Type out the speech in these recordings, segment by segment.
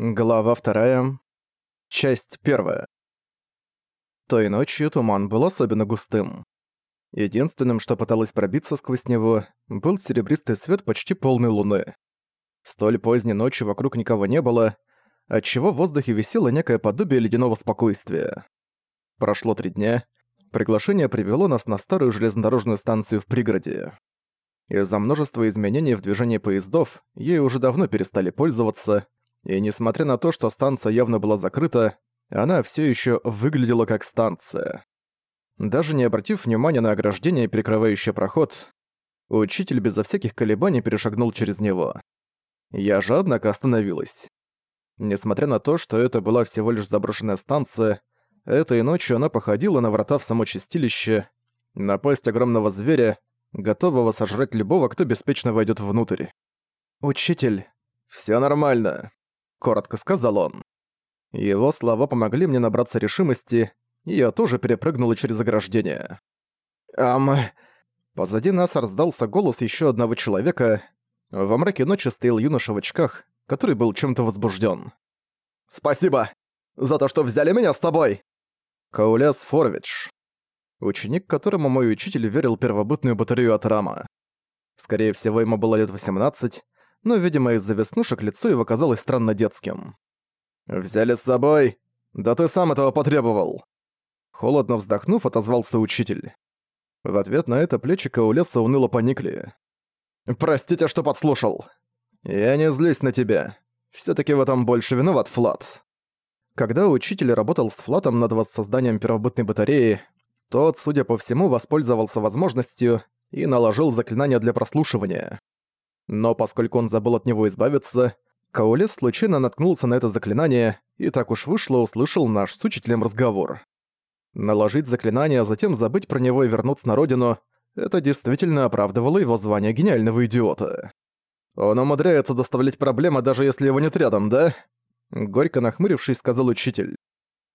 Глава вторая. Часть первая. Той ночью туман был особенно густым. Единственным, что пыталось пробиться сквозь него, был серебристый свет почти полной луны. Столь поздней ночью вокруг никого не было, отчего в воздухе висело некое подобие ледяного спокойствия. Прошло три дня. Приглашение привело нас на старую железнодорожную станцию в пригороде. Из-за множества изменений в движении поездов ей уже давно перестали пользоваться, и несмотря на то, что станция явно была закрыта, она все еще выглядела как станция. Даже не обратив внимания на ограждение, перекрывающее проход, учитель безо всяких колебаний перешагнул через него. Я же, однако, остановилась. Несмотря на то, что это была всего лишь заброшенная станция, этой ночью она походила на врата в само чистилище, на пасть огромного зверя, готового сожрать любого, кто беспечно войдет внутрь. «Учитель, все нормально», — коротко сказал он. Его слова помогли мне набраться решимости, и я тоже перепрыгнула через ограждение. «Ам...» Позади нас раздался голос еще одного человека. Во мраке ночи стоял юноша в очках, который был чем-то возбужден. «Спасибо! За то, что взяли меня с тобой!» Кауляс Форвич. Ученик, которому мой учитель верил первобытную батарею от Рама. Скорее всего, ему было лет 18, но, видимо, из-за веснушек лицо его казалось странно детским. «Взяли с собой? Да ты сам этого потребовал!» Холодно вздохнув, отозвался учитель. В ответ на это плечи Каулеса уныло поникли. «Простите, что подслушал. Я не злюсь на тебя. все таки в этом больше виноват Флат». Когда учитель работал с Флатом над воссозданием первобытной батареи, тот, судя по всему, воспользовался возможностью и наложил заклинание для прослушивания. Но поскольку он забыл от него избавиться, Каолес случайно наткнулся на это заклинание и так уж вышло услышал наш с учителем разговор. Наложить заклинание, а затем забыть про него и вернуться на родину — это действительно оправдывало его звание гениального идиота. «Он умудряется доставлять проблемы, даже если его нет рядом, да?» Горько нахмурившись, сказал учитель.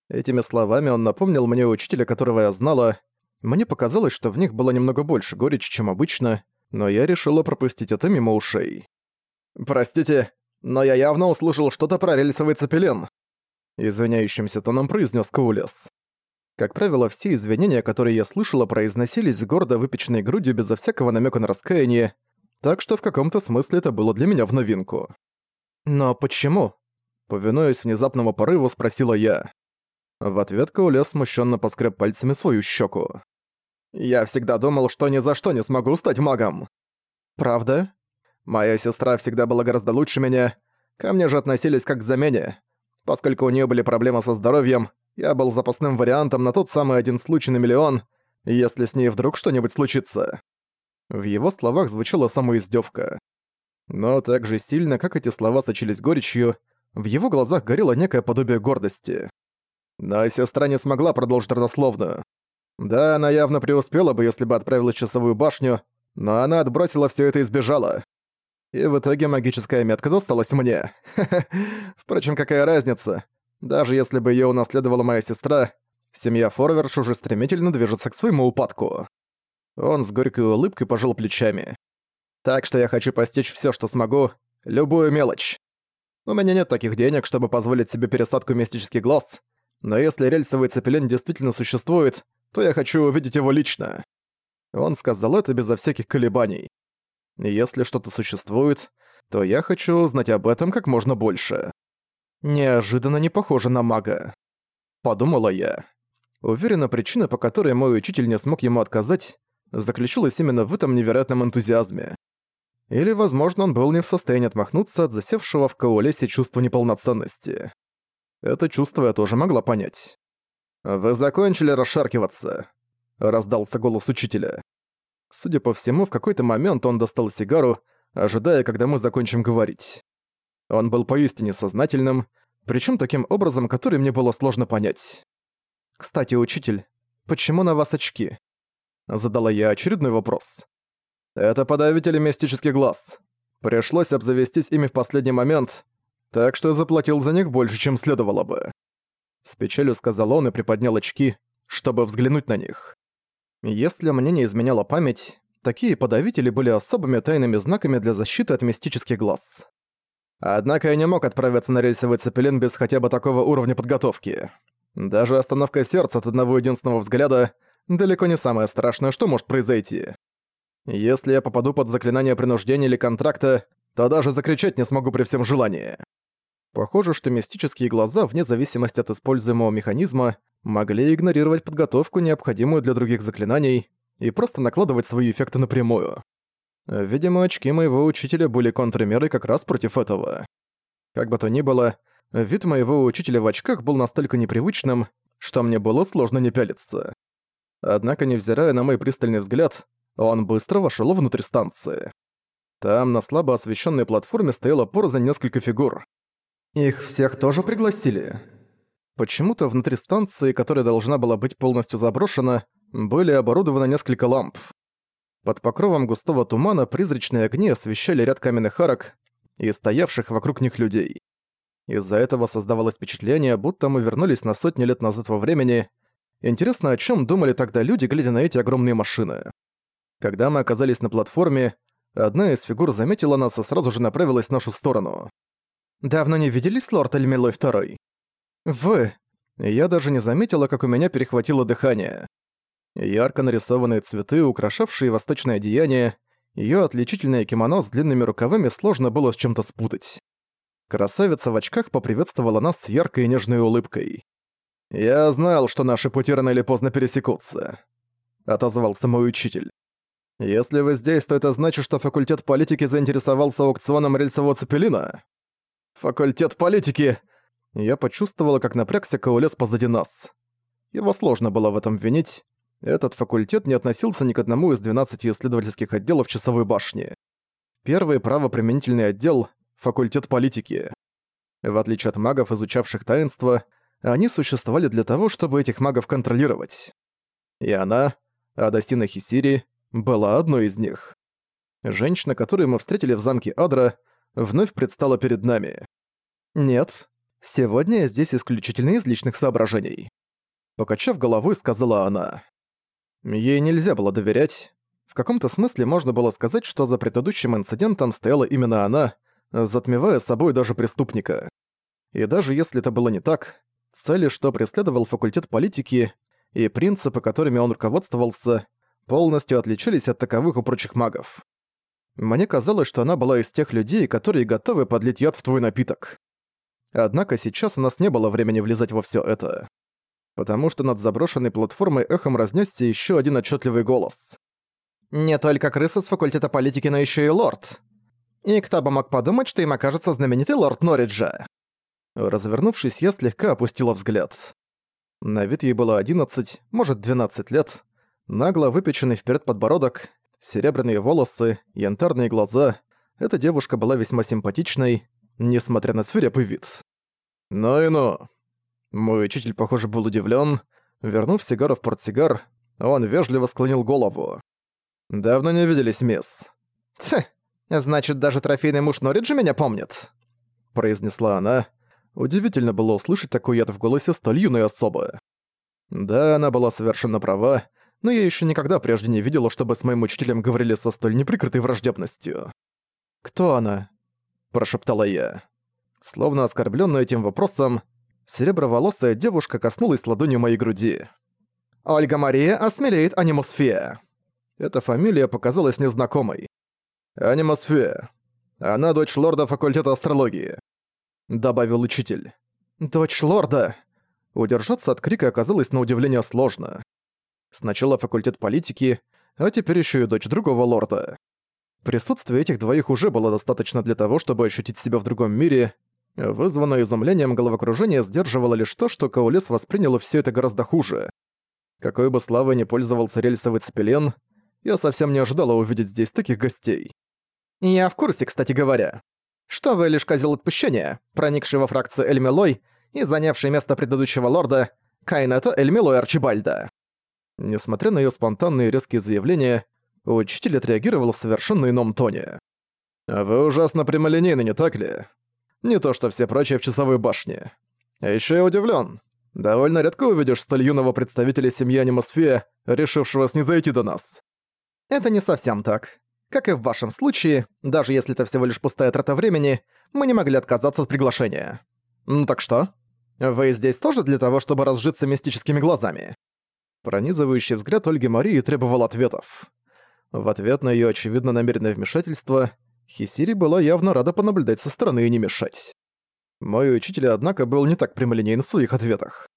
Этими словами он напомнил мне учителя, которого я знала. Мне показалось, что в них было немного больше горечи, чем обычно, но я решила пропустить это мимо ушей. «Простите, но я явно услышал что-то про рельсовый цепелин», извиняющимся тоном произнес Коулес. Как правило, все извинения, которые я слышала, произносились гордо выпеченной грудью безо всякого намека на раскаяние, так что в каком-то смысле это было для меня в новинку. «Но почему?» Повинуясь внезапному порыву, спросила я. В ответ Коулес смущенно поскреб пальцами свою щеку. Я всегда думал, что ни за что не смогу стать магом. Правда? Моя сестра всегда была гораздо лучше меня. Ко мне же относились как к замене. Поскольку у нее были проблемы со здоровьем, я был запасным вариантом на тот самый один случай на миллион, если с ней вдруг что-нибудь случится. В его словах звучала самоиздевка. Но так же сильно, как эти слова сочились горечью, в его глазах горело некое подобие гордости. Но сестра не смогла продолжить родословную. Да, она явно преуспела бы, если бы отправилась в часовую башню, но она отбросила все это и сбежала. И в итоге магическая метка досталась мне. Впрочем, какая разница? Даже если бы ее унаследовала моя сестра, семья Форверш уже стремительно движется к своему упадку. Он с горькой улыбкой пожал плечами. Так что я хочу постичь все, что смогу, любую мелочь. У меня нет таких денег, чтобы позволить себе пересадку мистический глаз, но если рельсовый цепелин действительно существует, то я хочу увидеть его лично. Он сказал это безо всяких колебаний. Если что-то существует, то я хочу узнать об этом как можно больше. Неожиданно не похоже на мага. Подумала я. Уверена, причина, по которой мой учитель не смог ему отказать, заключилась именно в этом невероятном энтузиазме. Или, возможно, он был не в состоянии отмахнуться от засевшего в Каолесе чувства неполноценности. Это чувство я тоже могла понять. «Вы закончили расшаркиваться?» — раздался голос учителя. Судя по всему, в какой-то момент он достал сигару, ожидая, когда мы закончим говорить. Он был поистине сознательным, причем таким образом, который мне было сложно понять. «Кстати, учитель, почему на вас очки?» Задала я очередной вопрос. «Это подавители мистических глаз. Пришлось обзавестись ими в последний момент, так что заплатил за них больше, чем следовало бы. С печалью сказал он и приподнял очки, чтобы взглянуть на них. Если мне не изменяла память, такие подавители были особыми тайными знаками для защиты от мистических глаз. Однако я не мог отправиться на рельсовый цепелин без хотя бы такого уровня подготовки. Даже остановка сердца от одного единственного взгляда далеко не самое страшное, что может произойти. Если я попаду под заклинание принуждения или контракта, то даже закричать не смогу при всем желании. Похоже, что мистические глаза, вне зависимости от используемого механизма, могли игнорировать подготовку, необходимую для других заклинаний, и просто накладывать свои эффекты напрямую. Видимо, очки моего учителя были контрмерой как раз против этого. Как бы то ни было, вид моего учителя в очках был настолько непривычным, что мне было сложно не пялиться. Однако, невзирая на мой пристальный взгляд, он быстро вошел внутрь станции. Там на слабо освещенной платформе стояла порознь несколько фигур. Их всех тоже пригласили? Почему-то внутри станции, которая должна была быть полностью заброшена, были оборудованы несколько ламп. Под покровом густого тумана призрачные огни освещали ряд каменных арок и стоявших вокруг них людей. Из-за этого создавалось впечатление, будто мы вернулись на сотни лет назад во времени. Интересно, о чем думали тогда люди, глядя на эти огромные машины. Когда мы оказались на платформе, одна из фигур заметила нас и сразу же направилась в нашу сторону. «Давно не виделись, лорд Эльмилой Второй?» «Вы...» Я даже не заметила, как у меня перехватило дыхание. Ярко нарисованные цветы, украшавшие восточное одеяние, её отличительное кимоно с длинными рукавами сложно было с чем-то спутать. Красавица в очках поприветствовала нас с яркой и нежной улыбкой. «Я знал, что наши пути рано или поздно пересекутся», — отозвался мой учитель. «Если вы здесь, то это значит, что факультет политики заинтересовался аукционом рельсового цепелина?» «Факультет политики!» Я почувствовала, как напрягся Каулес позади нас. Его сложно было в этом винить, этот факультет не относился ни к одному из 12 исследовательских отделов часовой башни. Первый правоприменительный отдел — факультет политики. В отличие от магов, изучавших таинство, они существовали для того, чтобы этих магов контролировать. И она, Адасина Хисири, была одной из них. Женщина, которую мы встретили в замке Адра, вновь предстала перед нами. «Нет, сегодня я здесь исключительно из личных соображений», — покачав головой, сказала она. Ей нельзя было доверять. В каком-то смысле можно было сказать, что за предыдущим инцидентом стояла именно она, затмевая собой даже преступника. И даже если это было не так, цели, что преследовал факультет политики, и принципы, которыми он руководствовался, полностью отличались от таковых у прочих магов. Мне казалось, что она была из тех людей, которые готовы подлить яд в твой напиток. Однако сейчас у нас не было времени влезать во всё это потому что над заброшенной платформой эхом разнесся еще один отчетливый голос. «Не только крыса с факультета политики, но еще и лорд. И кто бы мог подумать, что им окажется знаменитый лорд Норриджа?» Развернувшись, я слегка опустила взгляд. На вид ей было 11, может 12 лет, нагло выпеченный вперед подбородок, серебряные волосы, янтарные глаза. Эта девушка была весьма симпатичной, несмотря на свирепый вид. «Ну и ну, мой учитель, похоже, был удивлен. Вернув сигару в портсигар, он вежливо склонил голову. «Давно не виделись, мисс». «Тьф, значит, даже трофейный муж Норриджа меня помнит?» произнесла она. Удивительно было услышать такой яд в голосе столь юной особы. Да, она была совершенно права, но я еще никогда прежде не видела, чтобы с моим учителем говорили со столь неприкрытой враждебностью. «Кто она?» – прошептала я. Словно оскорблённая этим вопросом, Сереброволосая девушка коснулась ладонью моей груди. «Ольга Мария осмелеет Анимосфея». Эта фамилия показалась незнакомой. «Анимосфея. Она дочь лорда факультета астрологии», — добавил учитель. «Дочь лорда!» Удержаться от крика оказалось на удивление сложно. Сначала факультет политики, а теперь еще и дочь другого лорда. Присутствие этих двоих уже было достаточно для того, чтобы ощутить себя в другом мире, Вызванное изумлением головокружение сдерживало лишь то, что Каулес воспринял все это гораздо хуже. Какой бы славой ни пользовался рельсовый цепелен, я совсем не ожидала увидеть здесь таких гостей. Я в курсе, кстати говоря. Что вы лишь козел отпущения, проникший во фракцию Эльмилой и занявший место предыдущего лорда Кайнета Эльмилой Арчибальда. Несмотря на ее спонтанные резкие заявления, учитель отреагировал в совершенно ином тоне. «Вы ужасно прямолинейны, не так ли? Не то что все прочие в часовой башне. А ещё я удивлен. Довольно редко увидишь столь юного представителя семьи Анимосфея, решившего снизойти до нас. Это не совсем так. Как и в вашем случае, даже если это всего лишь пустая трата времени, мы не могли отказаться от приглашения. Ну так что? Вы здесь тоже для того, чтобы разжиться мистическими глазами?» Пронизывающий взгляд Ольги Марии требовал ответов. В ответ на её очевидно намеренное вмешательство, Хисири была явно рада понаблюдать со стороны и не мешать. Мой учитель, однако, был не так прямолинейен в своих ответах.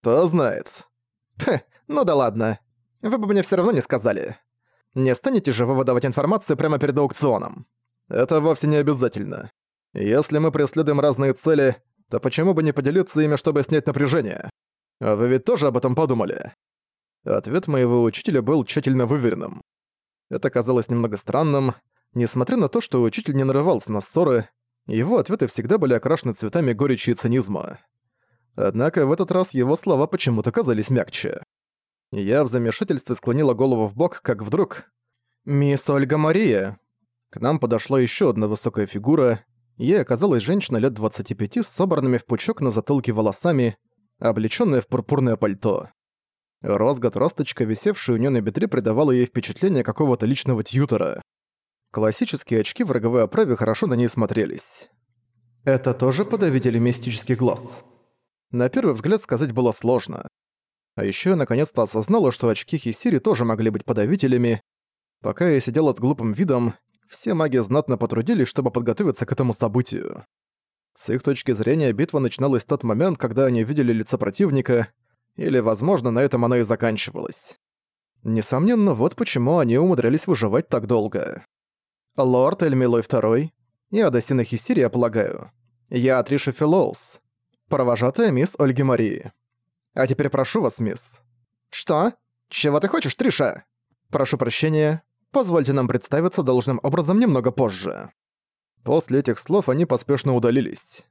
«Кто знает?» «Пх, ну да ладно. Вы бы мне всё равно не сказали. Не станете же вы выдавать информацию прямо перед аукционом? Это вовсе не обязательно. Если мы преследуем разные цели, то почему бы не поделиться ими, чтобы снять напряжение? А вы ведь тоже об этом подумали?» Ответ моего учителя был тщательно выверенным. Это казалось немного странным. Несмотря на то, что учитель не нарывался на ссоры, его ответы всегда были окрашены цветами горечи и цинизма. Однако в этот раз его слова почему-то казались мягче. Я в замешательстве склонила голову в бок, как вдруг... «Мисс Ольга Мария!» К нам подошла еще одна высокая фигура. Ей оказалась женщина лет 25 с собранными в пучок на затылке волосами, облечённая в пурпурное пальто. Розгот-росточка, висевшая у неё на бедре, придавала ей впечатление какого-то личного тьютера. Классические очки в роговой оправе хорошо на ней смотрелись. Это тоже подавители мистических глаз? На первый взгляд сказать было сложно. А ещё я наконец-то осознала, что очки Хисири тоже могли быть подавителями. Пока я сидела с глупым видом, все маги знатно потрудились, чтобы подготовиться к этому событию. С их точки зрения битва начиналась в тот момент, когда они видели лицо противника, или, возможно, на этом она и заканчивалась. Несомненно, вот почему они умудрялись выживать так долго. Лорд Эльмилой II и Адасина Хисири, я полагаю. Я Триша Филоус, провожатая мисс Ольги Марии. А теперь прошу вас, мисс. Что? Чего ты хочешь, Триша? Прошу прощения, позвольте нам представиться должным образом немного позже. После этих слов они поспешно удалились.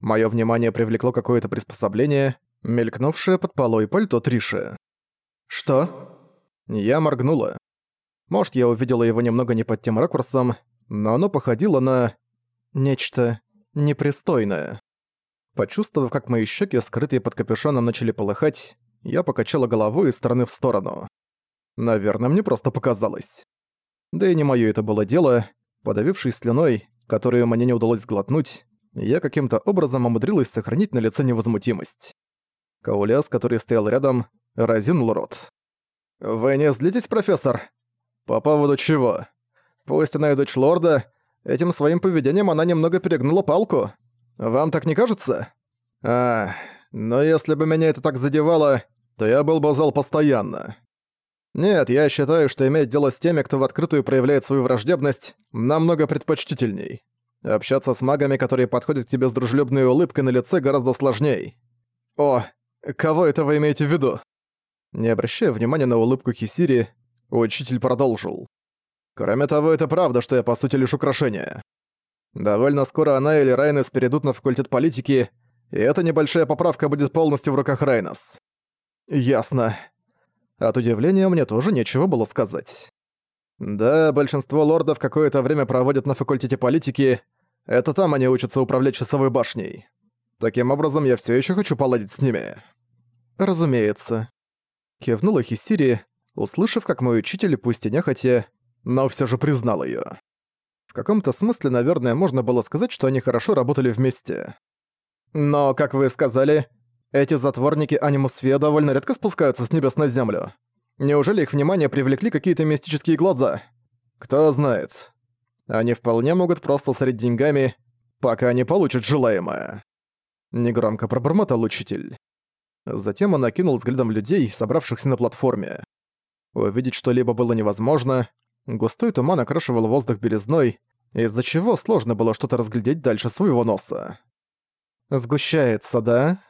Моё внимание привлекло какое-то приспособление, мелькнувшее под полой пальто Триши. «Что?» Я моргнула. Может, я увидела его немного не под тем ракурсом, но оно походило на... нечто непристойное. Почувствовав, как мои щеки, скрытые под капюшоном, начали полыхать, я покачала головой из стороны в сторону. Наверное, мне просто показалось. Да и не моё это было дело. Подавившись слюной, которую мне не удалось сглотнуть, я каким-то образом умудрилась сохранить на лице невозмутимость. Кауляс, который стоял рядом, разинул рот. «Вы не злитесь, профессор?» «По поводу чего?» «Пусть она и дочь лорда, этим своим поведением она немного перегнула палку. Вам так не кажется?» «А, но если бы меня это так задевало, то я был бы зал постоянно. Нет, я считаю, что иметь дело с теми, кто в открытую проявляет свою враждебность, намного предпочтительней. Общаться с магами, которые подходят к тебе с дружелюбной улыбкой на лице, гораздо сложней. О, кого это вы имеете в виду? Не обращая внимания на улыбку Хисири, учитель продолжил. Кроме того, это правда, что я по сути лишь украшение. Довольно скоро она или Райнес перейдут на факультет политики, и эта небольшая поправка будет полностью в руках Райнес. Ясно. От удивления мне тоже нечего было сказать. Да, большинство лордов какое-то время проводят на факультете политики. Это там они учатся управлять часовой башней. Таким образом, я все еще хочу поладить с ними. Разумеется. Кивнула Хисири, услышав, как мой учитель, пусть и нехотя, но все же признал ее. В каком-то смысле, наверное, можно было сказать, что они хорошо работали вместе. Но, как вы сказали, эти затворники Анимусфия довольно редко спускаются с небес на землю. Неужели их внимание привлекли какие-то мистические глаза? Кто знает. Они вполне могут просто сорить деньгами, пока не получат желаемое. Негромко пробормотал учитель. Затем он окинул взглядом людей, собравшихся на платформе. Увидеть что-либо было невозможно, густой туман окрашивал воздух белизной, из-за чего сложно было что-то разглядеть дальше своего носа. «Сгущается, да?»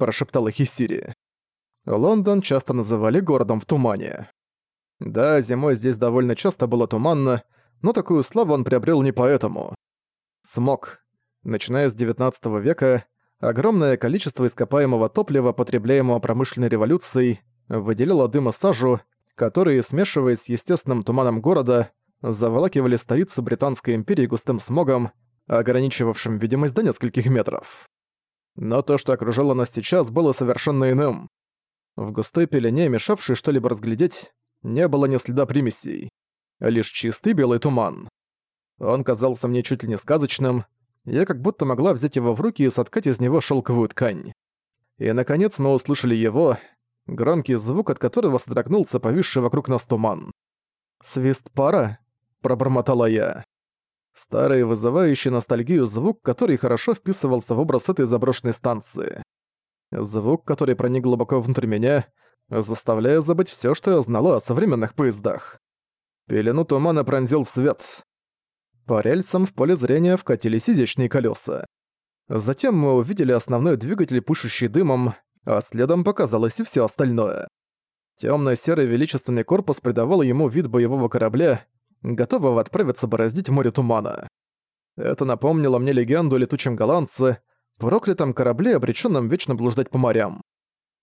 прошептала Хисири. Лондон часто называли городом в тумане. Да, зимой здесь довольно часто было туманно, но такую славу он приобрел не поэтому. Смог. Начиная с 19 века, огромное количество ископаемого топлива, потребляемого промышленной революцией, выделило дым и сажу, которые, смешиваясь с естественным туманом города, заволакивали столицу Британской империи густым смогом, ограничивавшим видимость до нескольких метров. Но то, что окружало нас сейчас, было совершенно иным. В густой пелене, мешавшей что-либо разглядеть, не было ни следа примесей. Лишь чистый белый туман. Он казался мне чуть ли не сказочным. Я как будто могла взять его в руки и соткать из него шелковую ткань. И, наконец, мы услышали его, громкий звук, от которого содрогнулся повисший вокруг нас туман. «Свист пара?» – пробормотала я. Старый, вызывающий ностальгию звук, который хорошо вписывался в образ этой заброшенной станции. Звук, который проник глубоко внутрь меня, заставляя забыть все, что я знала о современных поездах. Пелену тумана пронзил свет. По рельсам в поле зрения вкатились изящные колеса. Затем мы увидели основной двигатель, пышущий дымом, а следом показалось и все остальное. Темно-серый величественный корпус придавал ему вид боевого корабля, готового отправиться бороздить море тумана. Это напомнило мне легенду о летучем голландце, проклятом корабле, обреченном вечно блуждать по морям.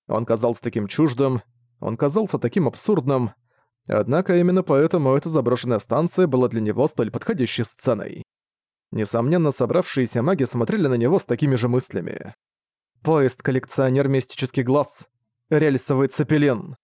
Он казался таким чуждым, он казался таким абсурдным, Однако именно поэтому эта заброшенная станция была для него столь подходящей сценой. Несомненно, собравшиеся маги смотрели на него с такими же мыслями. Поезд коллекционер мистический глаз. Рельсовый цепелин.